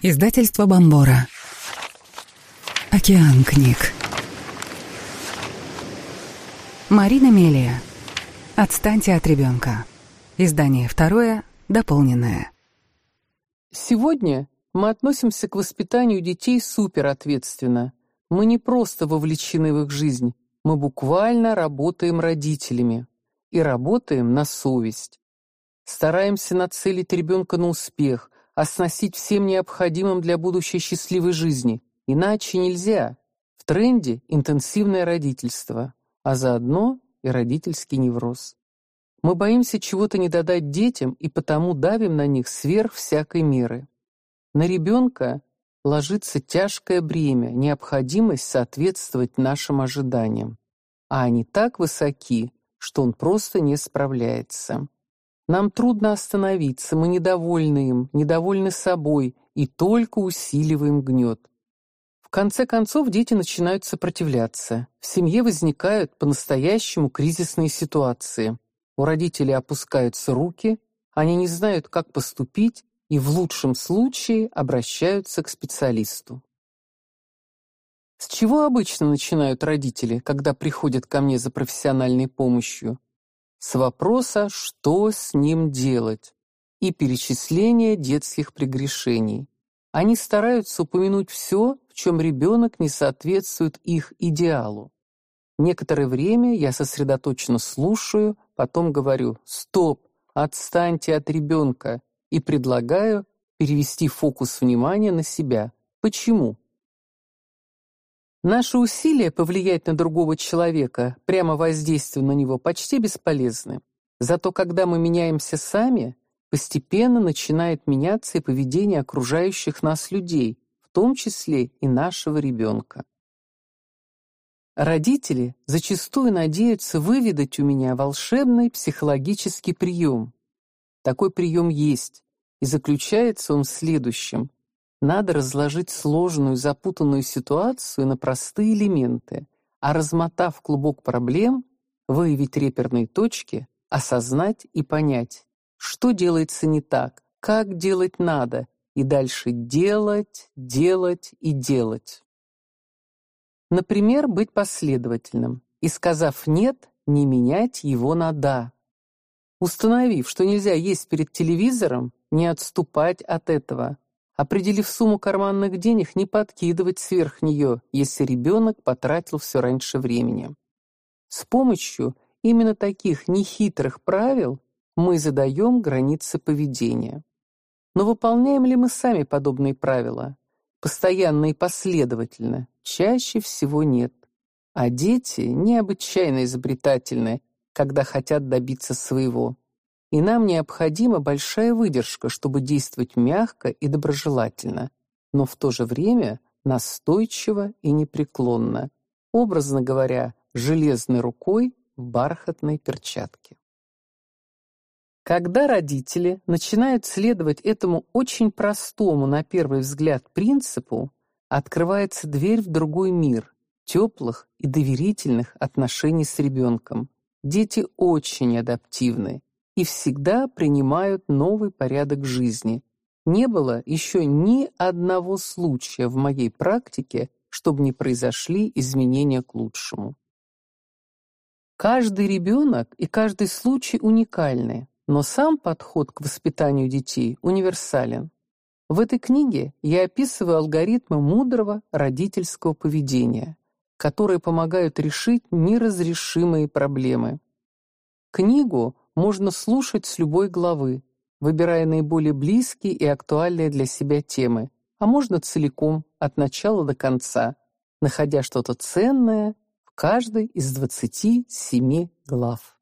Издательство Бомбора. Океан книг. Марина Мелия. Отстаньте от ребенка. Издание второе, дополненное. Сегодня мы относимся к воспитанию детей суперответственно. Мы не просто вовлечены в их жизнь, мы буквально работаем родителями. И работаем на совесть. Стараемся нацелить ребенка на успех – оснастить всем необходимым для будущей счастливой жизни. Иначе нельзя. В тренде интенсивное родительство, а заодно и родительский невроз. Мы боимся чего-то не додать детям и потому давим на них сверх всякой меры. На ребенка ложится тяжкое бремя, необходимость соответствовать нашим ожиданиям. А они так высоки, что он просто не справляется. Нам трудно остановиться, мы недовольны им, недовольны собой и только усиливаем гнет. В конце концов дети начинают сопротивляться. В семье возникают по-настоящему кризисные ситуации. У родителей опускаются руки, они не знают, как поступить, и в лучшем случае обращаются к специалисту. С чего обычно начинают родители, когда приходят ко мне за профессиональной помощью? С вопроса «что с ним делать?» и перечисления детских прегрешений. Они стараются упомянуть все, в чем ребенок не соответствует их идеалу. Некоторое время я сосредоточенно слушаю, потом говорю «стоп, отстаньте от ребенка» и предлагаю перевести фокус внимания на себя. Почему? Наши усилия повлиять на другого человека, прямо воздействуя на него, почти бесполезны. Зато когда мы меняемся сами, постепенно начинает меняться и поведение окружающих нас людей, в том числе и нашего ребенка. Родители зачастую надеются выведать у меня волшебный психологический прием. Такой прием есть, и заключается он в следующем. Надо разложить сложную, запутанную ситуацию на простые элементы, а размотав клубок проблем, выявить реперные точки, осознать и понять, что делается не так, как делать надо, и дальше делать, делать и делать. Например, быть последовательным и, сказав «нет», не менять его на «да». Установив, что нельзя есть перед телевизором, не отступать от этого, Определив сумму карманных денег, не подкидывать сверх нее, если ребенок потратил все раньше времени. С помощью именно таких нехитрых правил мы задаем границы поведения. Но выполняем ли мы сами подобные правила? Постоянно и последовательно? Чаще всего нет. А дети необычайно изобретательны, когда хотят добиться своего и нам необходима большая выдержка, чтобы действовать мягко и доброжелательно, но в то же время настойчиво и непреклонно, образно говоря, железной рукой в бархатной перчатке. Когда родители начинают следовать этому очень простому на первый взгляд принципу, открывается дверь в другой мир, теплых и доверительных отношений с ребенком. Дети очень адаптивны, и всегда принимают новый порядок жизни. Не было еще ни одного случая в моей практике, чтобы не произошли изменения к лучшему. Каждый ребенок и каждый случай уникальны, но сам подход к воспитанию детей универсален. В этой книге я описываю алгоритмы мудрого родительского поведения, которые помогают решить неразрешимые проблемы. Книгу можно слушать с любой главы, выбирая наиболее близкие и актуальные для себя темы, а можно целиком, от начала до конца, находя что-то ценное в каждой из 27 глав.